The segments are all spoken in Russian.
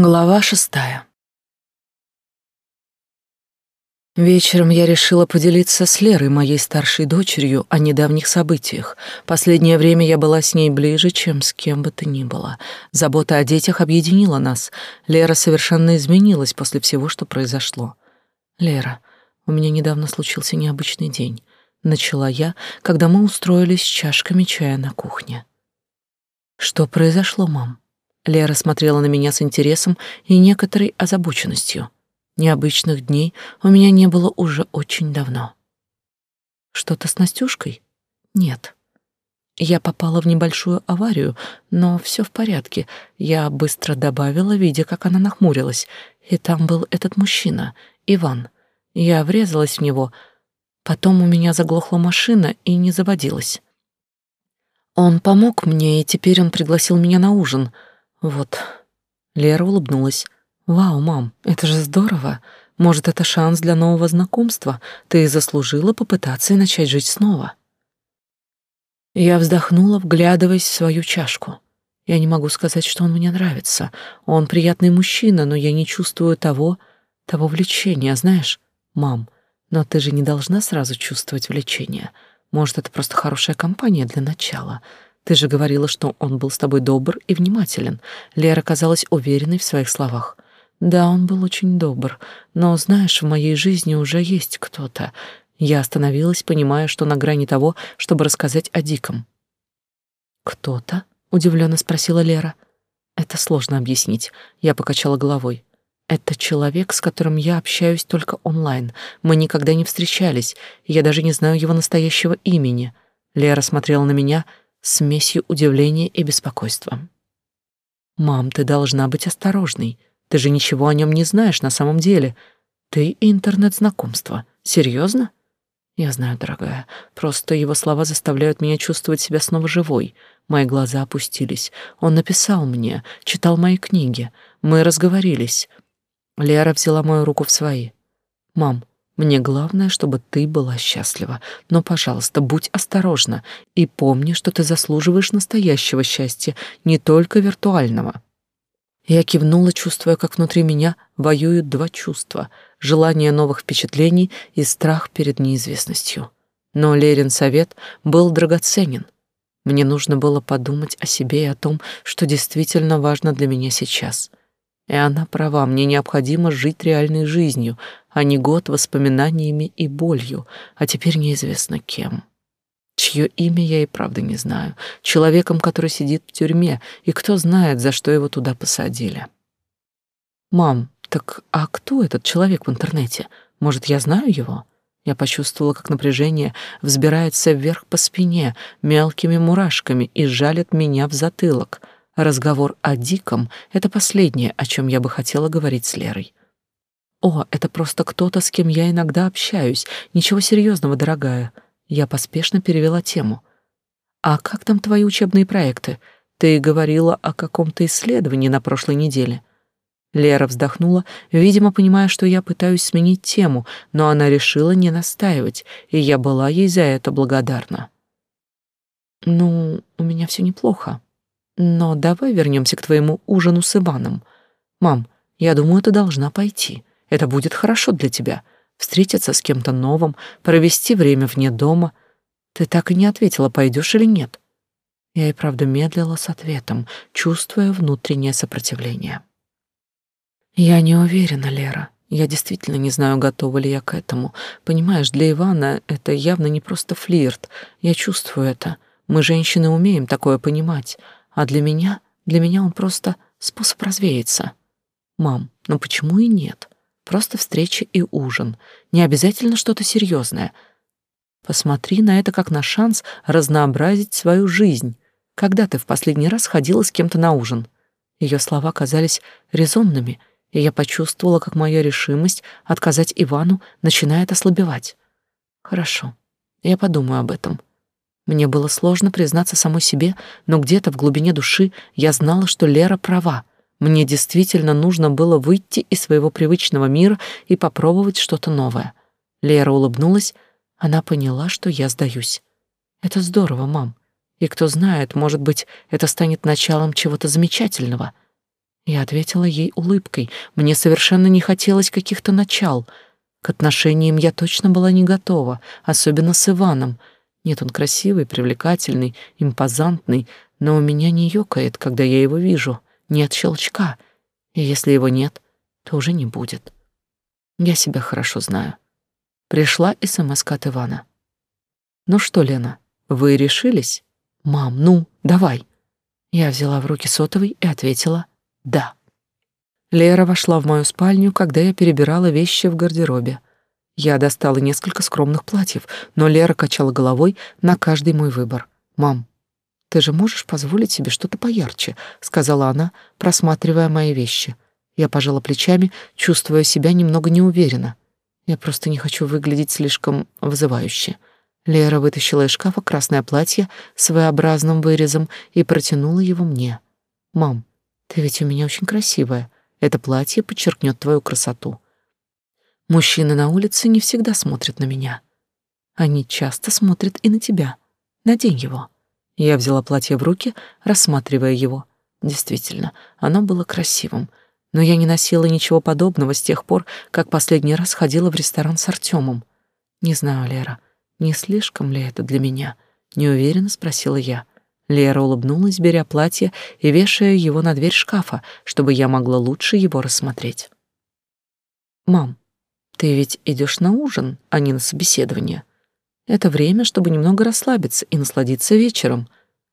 Глава шестая. Вечером я решила поделиться с Лерой, моей старшей дочерью, о недавних событиях. Последнее время я была с ней ближе, чем с кем бы то ни было. Забота о детях объединила нас. Лера совершенно изменилась после всего, что произошло. «Лера, у меня недавно случился необычный день», — начала я, когда мы устроились с чашками чая на кухне. «Что произошло, мам?» Лера смотрела на меня с интересом и некоторой озабоченностью. Необычных дней у меня не было уже очень давно. Что-то с Настюшкой? Нет. Я попала в небольшую аварию, но все в порядке. Я быстро добавила, видя, как она нахмурилась. И там был этот мужчина, Иван. Я врезалась в него. Потом у меня заглохла машина и не заводилась. Он помог мне, и теперь он пригласил меня на ужин — вот. Лера улыбнулась. Вау, мам, это же здорово. Может, это шанс для нового знакомства. Ты заслужила попытаться и начать жить снова. Я вздохнула, вглядываясь в свою чашку. Я не могу сказать, что он мне нравится. Он приятный мужчина, но я не чувствую того, того влечения, знаешь? Мам, но ты же не должна сразу чувствовать влечение. Может, это просто хорошая компания для начала. Ты же говорила, что он был с тобой добр и внимателен. Лера казалась уверенной в своих словах. Да, он был очень добр, но, знаешь, в моей жизни уже есть кто-то. Я остановилась, понимая, что на грани того, чтобы рассказать о Диком. «Кто-то?» — удивленно спросила Лера. «Это сложно объяснить». Я покачала головой. «Это человек, с которым я общаюсь только онлайн. Мы никогда не встречались, я даже не знаю его настоящего имени». Лера смотрела на меня — смесью удивления и беспокойства. «Мам, ты должна быть осторожной. Ты же ничего о нем не знаешь на самом деле. Ты интернет-знакомство. Серьезно?» «Я знаю, дорогая. Просто его слова заставляют меня чувствовать себя снова живой. Мои глаза опустились. Он написал мне, читал мои книги. Мы разговорились». Лера взяла мою руку в свои. «Мам, мне главное, чтобы ты была счастлива. Но, пожалуйста, будь осторожна и помни, что ты заслуживаешь настоящего счастья, не только виртуального. Я кивнула, чувствуя, как внутри меня воюют два чувства — желание новых впечатлений и страх перед неизвестностью. Но Лерин совет был драгоценен. Мне нужно было подумать о себе и о том, что действительно важно для меня сейчас. И она права, мне необходимо жить реальной жизнью, а не год воспоминаниями и болью, а теперь неизвестно кем. Чье имя я и правда не знаю. Человеком, который сидит в тюрьме, и кто знает, за что его туда посадили. «Мам, так а кто этот человек в интернете? Может, я знаю его?» Я почувствовала, как напряжение взбирается вверх по спине мелкими мурашками и жалит меня в затылок — Разговор о Диком — это последнее, о чем я бы хотела говорить с Лерой. «О, это просто кто-то, с кем я иногда общаюсь. Ничего серьезного, дорогая». Я поспешно перевела тему. «А как там твои учебные проекты? Ты говорила о каком-то исследовании на прошлой неделе». Лера вздохнула, видимо, понимая, что я пытаюсь сменить тему, но она решила не настаивать, и я была ей за это благодарна. «Ну, у меня все неплохо», но давай вернемся к твоему ужину с Иваном. Мам, я думаю, ты должна пойти. Это будет хорошо для тебя. Встретиться с кем-то новым, провести время вне дома. Ты так и не ответила, пойдешь или нет. Я и правда медлила с ответом, чувствуя внутреннее сопротивление. Я не уверена, Лера. Я действительно не знаю, готова ли я к этому. Понимаешь, для Ивана это явно не просто флирт. Я чувствую это. Мы, женщины, умеем такое понимать. А для меня, для меня он просто способ развеяться. Мам, ну почему и нет? Просто встреча и ужин. Не обязательно что-то серьезное. Посмотри на это как на шанс разнообразить свою жизнь. Когда ты в последний раз ходила с кем-то на ужин? Ее слова казались резонными, и я почувствовала, как моя решимость отказать Ивану начинает ослабевать. Хорошо, я подумаю об этом. Мне было сложно признаться самой себе, но где-то в глубине души я знала, что Лера права. Мне действительно нужно было выйти из своего привычного мира и попробовать что-то новое. Лера улыбнулась, она поняла, что я сдаюсь. Это здорово, мам. И кто знает, может быть, это станет началом чего-то замечательного. Я ответила ей улыбкой. Мне совершенно не хотелось каких-то начал. К отношениям я точно была не готова, особенно с Иваном. Нет, он красивый, привлекательный, импозантный, но у меня не ёкает, когда я его вижу. Нет щелчка. И если его нет, то уже не будет. Я себя хорошо знаю. Пришла СМС от Ивана. «Ну что, Лена, вы решились?» «Мам, ну, давай». Я взяла в руки сотовый и ответила «Да». Лера вошла в мою спальню, когда я перебирала вещи в гардеробе. Я достала несколько скромных платьев, но Лера качала головой на каждый мой выбор. «Мам, ты же можешь позволить себе что-то поярче», — сказала она, просматривая мои вещи. Я пожала плечами, чувствуя себя немного неуверенно. Я просто не хочу выглядеть слишком вызывающе. Лера вытащила из шкафа красное платье с V-образным вырезом и протянула его мне. «Мам, ты ведь у меня очень красивая. Это платье подчеркнет твою красоту. Мужчины на улице не всегда смотрят на меня. Они часто смотрят и на тебя. Надень его». Я взяла платье в руки, рассматривая его. Действительно, оно было красивым, но я не носила ничего подобного с тех пор, как последний раз ходила в ресторан с Артемом. Не знаю, Лера, не слишком ли это для меня? Неуверенно спросила я. Лера улыбнулась, беря платье и вешая его на дверь шкафа, чтобы я могла лучше его рассмотреть. «Мам, ты ведь идешь на ужин, а не на собеседование. Это время, чтобы немного расслабиться и насладиться вечером.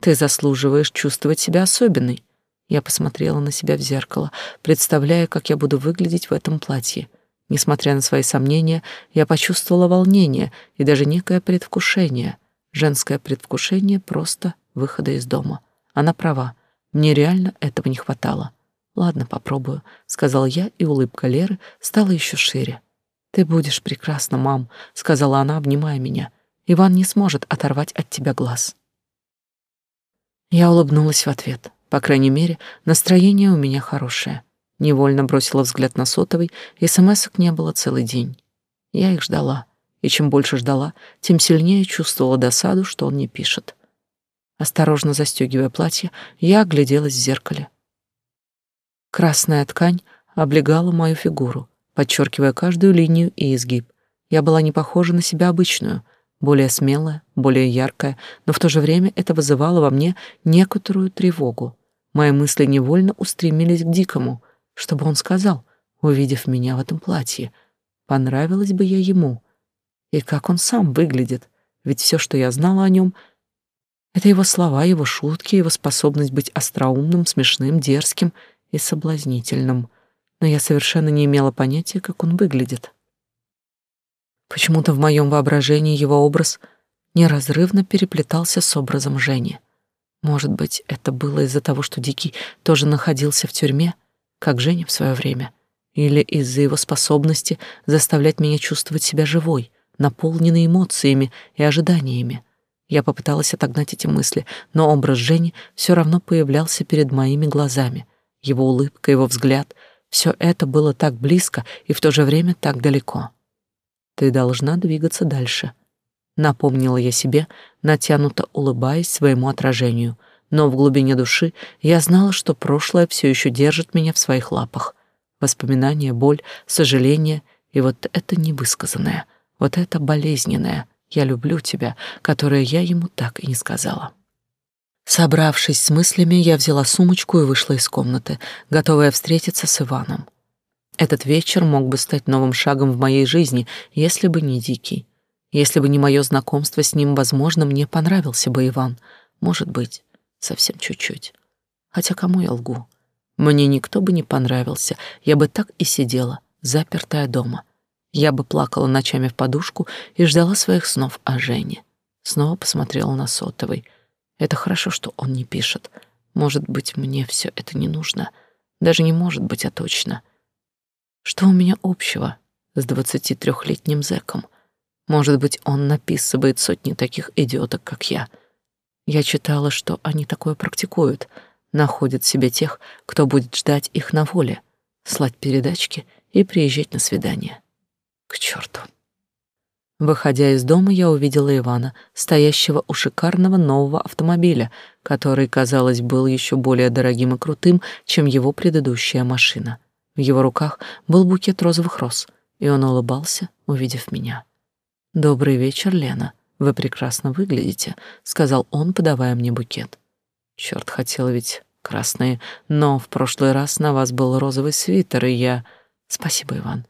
Ты заслуживаешь чувствовать себя особенной». Я посмотрела на себя в зеркало, представляя, как я буду выглядеть в этом платье — Несмотря на свои сомнения, я почувствовала волнение и даже некое предвкушение. Женское предвкушение просто выхода из дома. Она права, мне реально этого не хватало. «Ладно, попробую», — сказал я, и улыбка Леры стала еще шире. «Ты будешь прекрасна, мам», — сказала она, обнимая меня. «Иван не сможет оторвать от тебя глаз». Я улыбнулась в ответ. По крайней мере, настроение у меня хорошее. Невольно бросила взгляд на сотовый, смс-ок не было целый день. Я их ждала, и чем больше ждала, тем сильнее чувствовала досаду, что он не пишет. Осторожно застегивая платье, я огляделась в зеркале. Красная ткань облегала мою фигуру, подчеркивая каждую линию и изгиб. Я была не похожа на себя обычную, более смелая, более яркая, но в то же время это вызывало во мне некоторую тревогу. Мои мысли невольно устремились к Дикому — чтобы он сказал, увидев меня в этом платье, понравилась бы я ему. И как он сам выглядит, ведь все, что я знала о нем, это его слова, его шутки, его способность быть остроумным, смешным, дерзким и соблазнительным. Но я совершенно не имела понятия, как он выглядит. Почему-то в моем воображении его образ неразрывно переплетался с образом Жени. Может быть, это было из-за того, что Дикий тоже находился в тюрьме, как Женя в свое время, или из-за его способности заставлять меня чувствовать себя живой, наполненной эмоциями и ожиданиями. Я попыталась отогнать эти мысли, но образ Жени все равно появлялся перед моими глазами. Его улыбка, его взгляд — все это было так близко и в то же время так далеко. «Ты должна двигаться дальше», — напомнила я себе, натянуто улыбаясь своему отражению — но в глубине души я знала, что прошлое все еще держит меня в своих лапах. Воспоминания, боль, сожаление и вот это невысказанное, вот это болезненное «я люблю тебя», которое я ему так и не сказала. Собравшись с мыслями, я взяла сумочку и вышла из комнаты, готовая встретиться с Иваном. Этот вечер мог бы стать новым шагом в моей жизни, если бы не Дикий. Если бы не мое знакомство с ним, возможно, мне понравился бы Иван. Может быть. Совсем чуть-чуть. Хотя кому я лгу? Мне никто бы не понравился. Я бы так и сидела, запертая дома. Я бы плакала ночами в подушку и ждала своих снов о Жене. Снова посмотрела на сотовый. Это хорошо, что он не пишет. Может быть, мне все это не нужно. Даже не может быть, а точно. Что у меня общего с двадцати трехлетним зэком? Может быть, он написывает сотни таких идиоток, как я — я читала, что они такое практикуют, находят себе тех, кто будет ждать их на воле, слать передачки и приезжать на свидание. К черту. Выходя из дома, я увидела Ивана, стоящего у шикарного нового автомобиля, который, казалось, был еще более дорогим и крутым, чем его предыдущая машина. В его руках был букет розовых роз, и он улыбался, увидев меня. «Добрый вечер, Лена. Вы прекрасно выглядите», — сказал он, подавая мне букет. Черт, хотел ведь красные, но в прошлый раз на вас был розовый свитер, и я... Спасибо, Иван.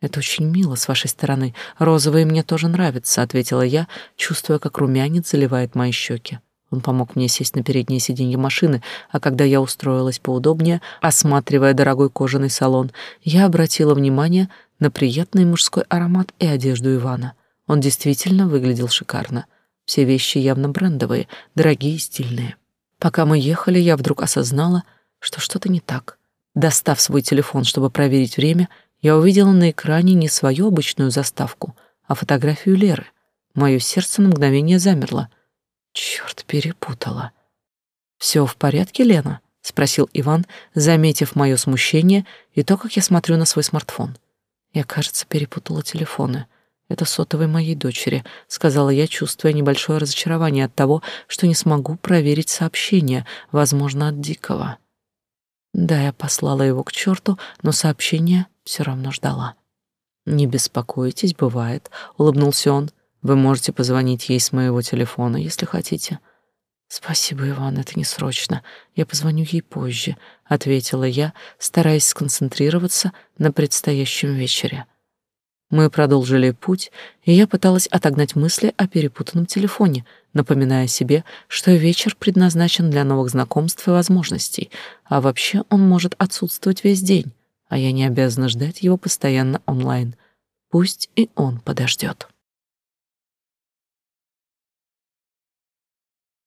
Это очень мило с вашей стороны. Розовые мне тоже нравятся, ответила я, чувствуя, как румянец заливает мои щеки. Он помог мне сесть на переднее сиденье машины, а когда я устроилась поудобнее, осматривая дорогой кожаный салон, я обратила внимание на приятный мужской аромат и одежду Ивана. Он действительно выглядел шикарно. Все вещи явно брендовые, дорогие и стильные. Пока мы ехали, я вдруг осознала, что что-то не так. Достав свой телефон, чтобы проверить время, я увидела на экране не свою обычную заставку, а фотографию Леры. Мое сердце на мгновение замерло. Черт, перепутала. Все в порядке, Лена? спросил Иван, заметив мое смущение и то, как я смотрю на свой смартфон. Я, кажется, перепутала телефоны. Это сотовый моей дочери, сказала я, чувствуя небольшое разочарование от того, что не смогу проверить сообщение, возможно, от Дикого. Да, я послала его к черту, но сообщение все равно ждала. «Не беспокойтесь, бывает», — улыбнулся он. «Вы можете позвонить ей с моего телефона, если хотите». «Спасибо, Иван, это не срочно. Я позвоню ей позже», — ответила я, стараясь сконцентрироваться на предстоящем вечере. Мы продолжили путь, и я пыталась отогнать мысли о перепутанном телефоне, напоминая себе, что вечер предназначен для новых знакомств и возможностей, а вообще он может отсутствовать весь день а я не обязана ждать его постоянно онлайн. Пусть и он подождет.